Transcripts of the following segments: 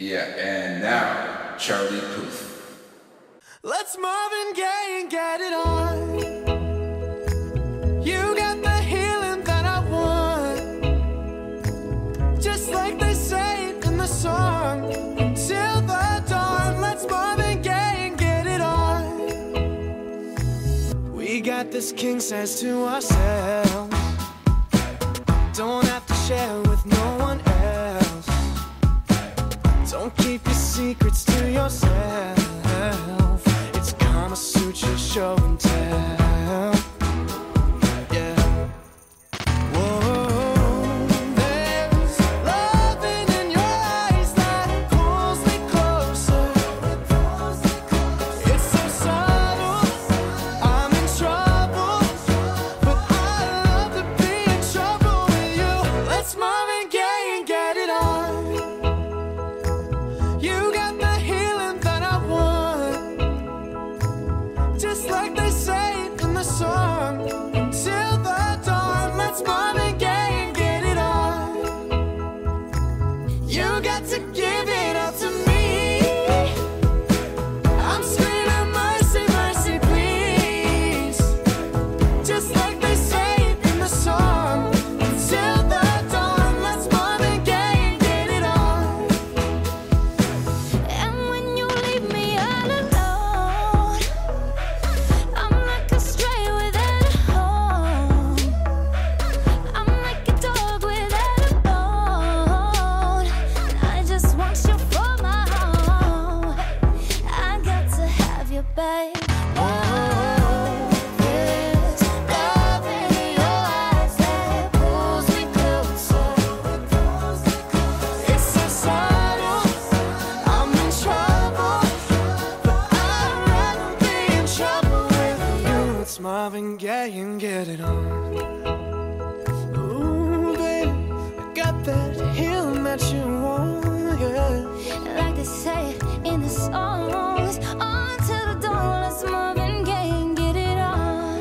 Yeah, and now, Charlie Puth. Let's Marvin Gaye and get it on. You got the healing that I want. Just like they say in the song. Until the dawn, let's Marvin Gaye and get it on. We got this king size to ourselves. Don't have to share with no one else. Don't keep your secrets to yourself. You got to give it up It's Marvin Gaye and get it on. Ooh, baby, I got that healing that you want, yeah. Like they say in the songs, on to the dawn, let's Marvin Gaye and get it on.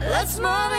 Let's Marvin